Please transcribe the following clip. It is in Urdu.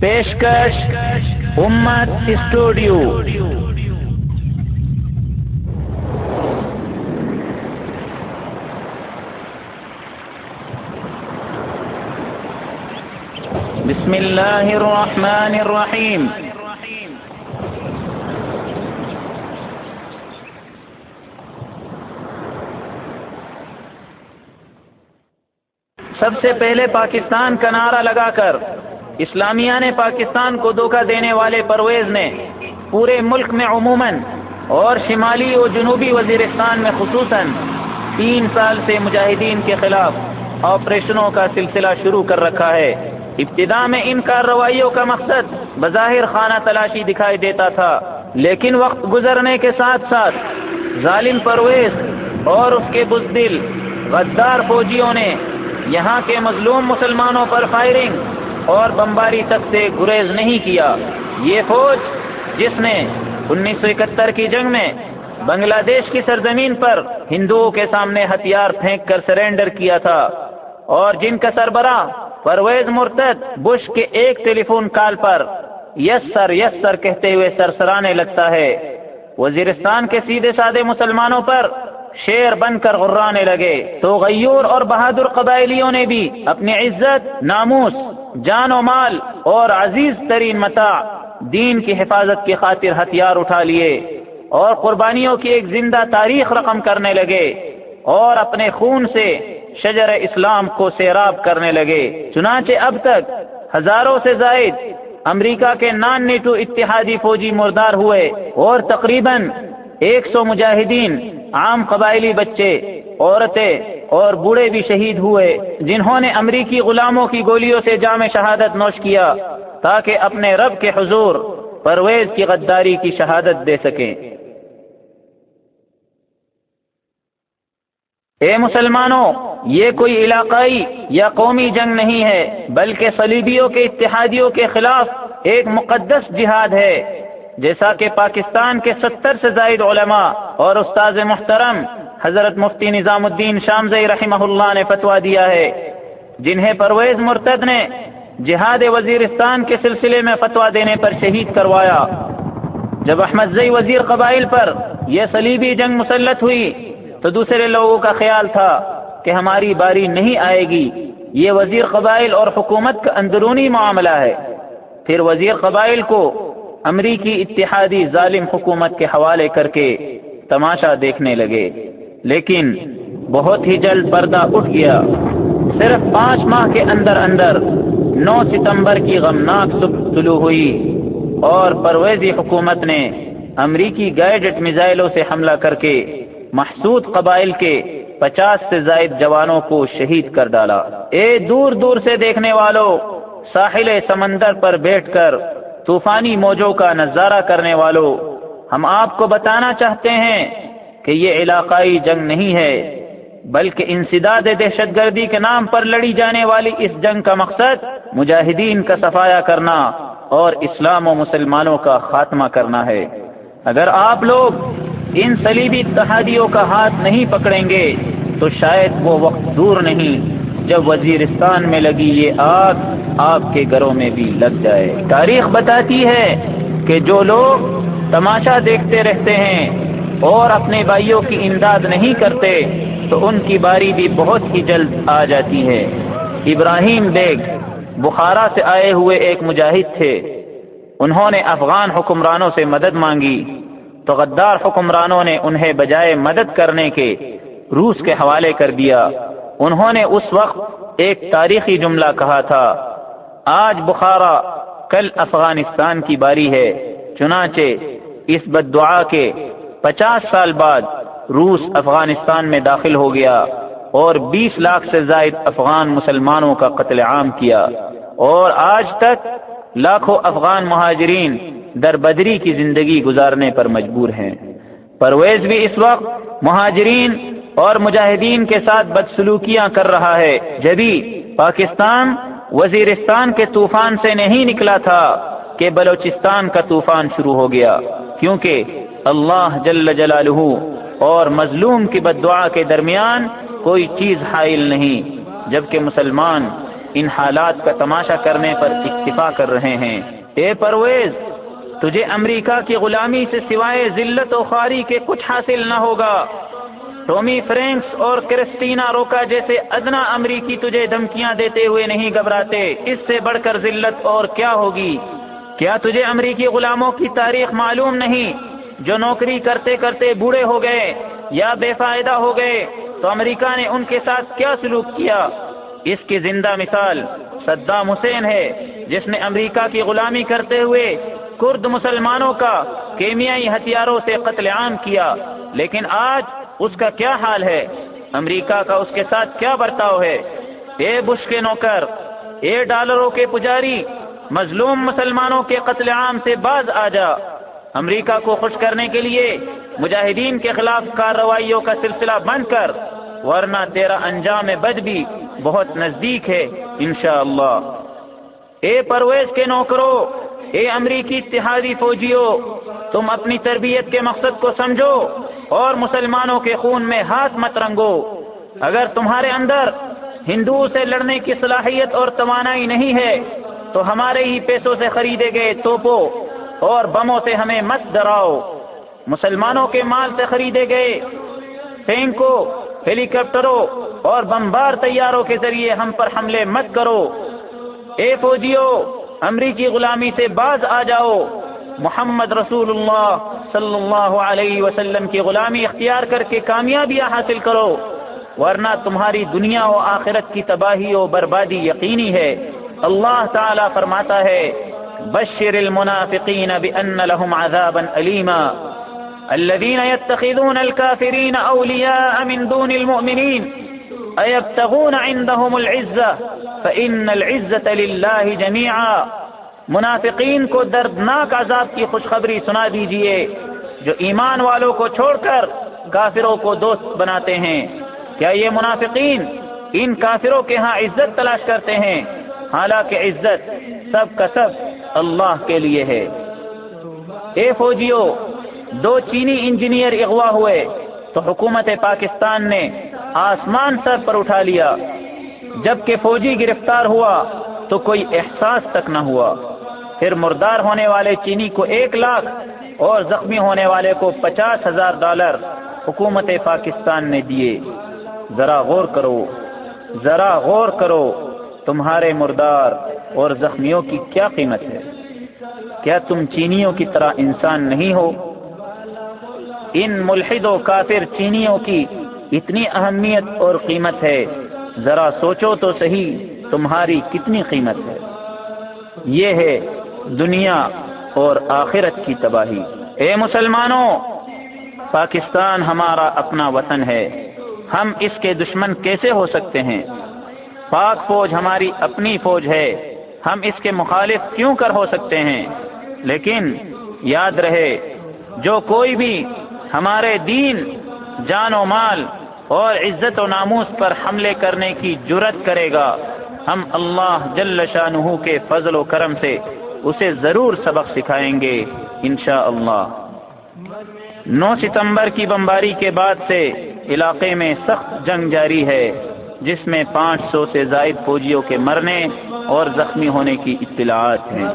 پیشکش، امت اسٹوڈیو۔ بسم اللہ الرحمن الرحیم۔ سب سے پہلے پاکستان کا نعرہ لگا کر۔ اسلامیہ نے پاکستان کو دھوکہ دینے والے پرویز نے پورے ملک میں عموماً اور شمالی و جنوبی وزیرستان میں خصوصاً تین سال سے مجاہدین کے خلاف آپریشنوں کا سلسلہ شروع کر رکھا ہے۔ ابتدا میں ان کارروائیوں کا مقصد بظاہر خانہ تلاشی دکھائی دیتا تھا، لیکن وقت گزرنے کے ساتھ ساتھ ظالم پرویز اور اس کے بزدل غدار فوجیوں نے یہاں کے مظلوم مسلمانوں پر فائرنگ اور بمباری تک سے گریز نہیں کیا۔ یہ فوج جس نے انیس سو اکہتر کی جنگ میں بنگلہ دیش کی سرزمین پر ہندوؤں کے سامنے ہتھیار پھینک کر سرینڈر کیا تھا اور جن کا سربراہ پرویز مرتد بش کے ایک ٹیلی فون کال پر یس سر یس سر کہتے ہوئے سرسرانے لگتا ہے۔ وزیرستان کے سیدھے سادے مسلمانوں پر شیر بن کر غرانے لگے۔ تو غیور اور بہادر قبائلیوں نے بھی اپنی عزت، ناموس جان و مال اور عزیز ترین متا، دین کی حفاظت کی خاطر ہتھیار اٹھا لیے اور قربانیوں کی ایک زندہ تاریخ رقم کرنے لگے اور اپنے خون سے شجر اسلام کو سیراب کرنے لگے۔ چنانچہ اب تک ہزاروں سے زائد امریکہ کے نان نیٹو اتحادی فوجی مردار ہوئے اور تقریباً ایک سو مجاہدین عام قبائلی بچے، عورتیں اور بوڑھے بھی شہید ہوئے، جنہوں نے امریکی غلاموں کی گولیوں سے جامع شہادت نوش کیا، تاکہ اپنے رب کے حضور پرویز کی غداری کی شہادت دے سکیں۔ اے مسلمانوں، یہ کوئی علاقائی یا قومی جنگ نہیں ہے، بلکہ صلیبیوں کے اتحادیوں کے خلاف ایک مقدس جہاد ہے، جیسا کہ پاکستان کے ستر سے زائد علماء اور استاذ محترم حضرت مفتی نظام الدین شامزئی رحمہ اللہ نے فتوا دیا ہے، جنہیں پرویز مرتد نے جہاد وزیرستان کے سلسلے میں فتوا دینے پر شہید کروایا۔ جب احمد زئی وزیر قبائل پر یہ صلیبی جنگ مسلط ہوئی، تو دوسرے لوگوں کا خیال تھا کہ ہماری باری نہیں آئے گی۔ یہ وزیر قبائل اور حکومت کا اندرونی معاملہ ہے۔ پھر وزیر قبائل کو امریکی اتحادی ظالم حکومت کے حوالے کر کے تماشا دیکھنے لگے۔ لیکن بہت ہی جلد پردہ اٹھ گیا۔ صرف پانچ ماہ کے اندر اندر نو ستمبر کی غمناک صبح طلوع ہوئی اور پرویزی حکومت نے امریکی گائیڈڈ میزائلوں سے حملہ کر کے محسود قبائل کے پچاس سے زائد جوانوں کو شہید کر ڈالا۔ اے دور دور سے دیکھنے والوں ساحل سمندر پر بیٹھ کر طوفانی موجوں کا نظارہ کرنے والوں ہم آپ کو بتانا چاہتے ہیں کہ یہ علاقائی جنگ نہیں ہے، بلکہ انسداد دہشت گردی کے نام پر لڑی جانے والی اس جنگ کا مقصد مجاہدین کا صفایا کرنا اور اسلام و مسلمانوں کا خاتمہ کرنا ہے۔ اگر آپ لوگ ان صلیبی اتحادیوں کا ہاتھ نہیں پکڑیں گے، تو شاید وہ وقت دور نہیں جب وزیرستان میں لگی یہ آگ آپ کے گھروں میں بھی لگ جائے۔ تاریخ بتاتی ہے کہ جو لوگ تماشا دیکھتے رہتے ہیں اور اپنے بھائیوں کی امداد نہیں کرتے تو ان کی باری بھی بہت ہی جلد آ جاتی ہے۔ ابراہیم بیگ، بخارا سے آئے ہوئے ایک مجاہد تھے۔ انہوں نے افغان حکمرانوں سے مدد مانگی۔ تو غدار حکمرانوں نے انہیں بجائے مدد کرنے کے روس کے حوالے کر دیا۔ انہوں نے اس وقت ایک تاریخی جملہ کہا تھا، آج بخارا کل افغانستان کی باری ہے، چنانچہ اس بد دعا کے پچاس سال بعد روس افغانستان میں داخل ہو گیا اور بیس لاکھ سے زائد افغان مسلمانوں کا قتل عام کیا اور آج تک لاکھوں افغان مہاجرین در بدری کی زندگی گزارنے پر مجبور ہیں۔ پرویز بھی اس وقت مہاجرین اور مجاہدین کے ساتھ بدسلوکیاں کر رہا ہے۔ جبھی پاکستان وزیرستان کے طوفان سے نہیں نکلا تھا کہ بلوچستان کا طوفان شروع ہو گیا، کیونکہ اللہ جل جلالہ اور مظلوم کی بد دعا کے درمیان کوئی چیز حائل نہیں، جبکہ مسلمان ان حالات کا تماشا کرنے پر اکتفا کر رہے ہیں۔ اے پرویز، تجھے امریکہ کی غلامی سے سوائے ذلت و خواری کے کچھ حاصل نہ ہوگا۔ ٹومی فرینکس اور کرسٹینا روکا جیسے ادنا امریکی تجھے دھمکیاں دیتے ہوئے نہیں گھبراتے۔ اس سے بڑھ کر ذلت اور کیا ہوگی؟ کیا تجھے امریکی غلاموں کی تاریخ معلوم نہیں؟ جو نوکری کرتے کرتے بوڑھے ہو گئے یا بے فائدہ ہو گئے، تو امریکہ نے ان کے ساتھ کیا سلوک کیا؟ اس کی زندہ مثال صدام حسین ہے، جس نے امریکہ کی غلامی کرتے ہوئے کرد مسلمانوں کا کیمیائی ہتھیاروں سے قتل عام کیا۔ لیکن آج اس کا کیا حال ہے؟ امریکہ کا اس کے ساتھ کیا برتاؤ ہے؟ اے بش کے نوکر، اے ڈالروں کے پجاری، مظلوم مسلمانوں کے قتل عام سے باز آ جا۔ امریکہ کو خوش کرنے کے لیے مجاہدین کے خلاف کارروائیوں کا سلسلہ بند کر، ورنہ تیرا انجام بد بھی بہت نزدیک ہے انشاءاللہ۔ اے پرویز کے نوکروں اے امریکی اتحادی فوجیوں تم اپنی تربیت کے مقصد کو سمجھو اور مسلمانوں کے خون میں ہاتھ مت رنگو۔ اگر تمہارے اندر ہندو سے لڑنے کی صلاحیت اور توانائی نہیں ہے، تو ہمارے ہی پیسوں سے خریدے گئے توپو اور بموں سے ہمیں مت ڈراؤ۔ مسلمانوں کے مال سے خریدے گئے۔ ٹینکوں ہیلی کاپٹروں اور بمبار تیاروں کے ذریعے ہم پر حملے مت کرو۔ اے فوجیوں امریکی غلامی سے باز آ جاؤ۔ محمد رسول اللہ صلی اللہ علیہ وسلم کی غلامی اختیار کر کے کامیابیاں حاصل کرو۔ ورنہ تمہاری دنیا و آخرت کی تباہی و بربادی یقینی ہے۔ اللہ تعالی فرماتا ہے بشر المنافقین بان لهم عذابا علیما الذين يتخذون الكافرين أولياء من دون المؤمنين أيبتغون عندهم العزة، فإن العزة لله جميعا منافقین کو دردناک عذاب کی خوشخبری سنا دیجیے، جو ایمان والوں کو چھوڑ کر کافروں کو دوست بناتے ہیں. کیا یہ منافقین ان کافروں کے ہاں عزت تلاش کرتے ہیں؟ حالانکہ عزت سب کا سب اللہ کے لیے ہے۔ اے فوجیوں دو چینی انجینئر اغوا ہوئے، تو حکومت پاکستان نے آسمان سر پر اٹھا لیا۔ جبکہ فوجی گرفتار ہوا، تو کوئی احساس تک نہ ہوا۔ پھر مردار ہونے والے چینی کو ایک لاکھ اور زخمی ہونے والے کو پچاس ہزار ڈالر حکومت پاکستان نے دیے۔ ذرا غور کرو، ذرا غور کرو۔ تمہارے مردار اور زخمیوں کی کیا قیمت ہے؟ کیا تم چینیوں کی طرح انسان نہیں ہو؟ ان ملحد و کافر چینیوں کی اتنی اہمیت اور قیمت ہے، ذرا سوچو تو صحیح تمہاری کتنی قیمت ہے۔ یہ ہے دنیا اور آخرت کی تباہی۔ اے مسلمانوں، پاکستان ہمارا اپنا وطن ہے۔ ہم اس کے دشمن کیسے ہو سکتے ہیں؟ پاک فوج ہماری اپنی فوج ہے۔ ہم اس کے مخالف کیوں کر ہو سکتے ہیں؟ لیکن یاد رہے، جو کوئی بھی ہمارے دین، جان و مال اور عزت و ناموس پر حملے کرنے کی جرت کرے گا، ہم اللہ جل شاہ کے فضل و کرم سے اسے ضرور سبق سکھائیں گے، انشاءاللہ۔ اللہ نو ستمبر کی بمباری کے بعد سے علاقے میں سخت جنگ جاری ہے۔ جس میں پانچ سو سے زائد فوجیوں کے مرنے اور زخمی ہونے کی اطلاعات ہیں۔